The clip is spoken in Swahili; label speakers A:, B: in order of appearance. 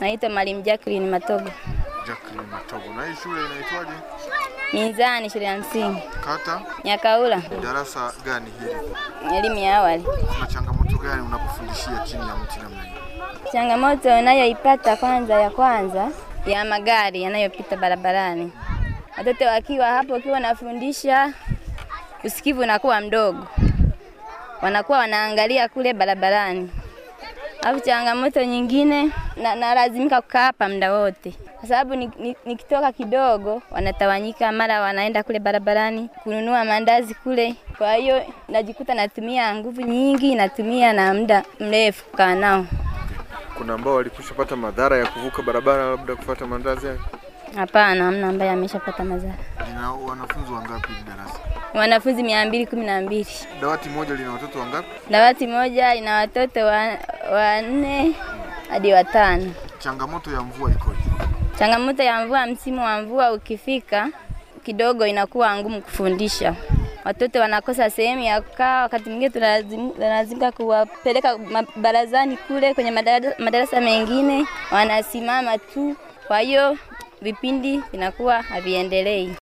A: Naitwa Mwalimu Jacqueline Matogo.
B: Jacqueline Matogo. Na hii shule inaitwaje?
A: Mizani shule ya msingi
B: Kata
A: Nyakaula,
B: darasa gani hili?
A: elimu ya awali.
B: Kuna changamoto gani unapofundishia chini ya mti namna hii?
A: Changamoto unayoipata kwanza, ya kwanza ya magari yanayopita barabarani. Watoto wakiwa hapo, ukiwa nafundisha, usikivu unakuwa mdogo, wanakuwa wanaangalia kule barabarani. Alafu changamoto nyingine, na nalazimika kukaa hapa muda wote kwa sababu nikitoka ni, ni kidogo wanatawanyika, mara wanaenda kule barabarani kununua mandazi kule. Kwa hiyo najikuta natumia nguvu nyingi, natumia na muda mrefu kukaa nao.
B: Kuna ambao walikushapata madhara ya kuvuka barabara labda kufuata mandazi hayo?
A: Hapana, hamna ambaye ameshapata madhara.
B: Lina wanafunzi wangapi darasa?
A: Wanafunzi mia mbili kumi na mbili.
B: Dawati moja lina watoto wangapi?
A: Dawati moja ina watoto wanne hadi watano.
B: Changamoto ya mvua ikoje?
A: Changamoto ya mvua, msimu wa mvua ukifika kidogo inakuwa ngumu kufundisha. Watoto wanakosa sehemu ya kukaa, wakati mwingine tunalazimika kuwapeleka barazani kule kwenye madarasa mengine, wanasimama tu. Kwa hiyo vipindi vinakuwa haviendelei.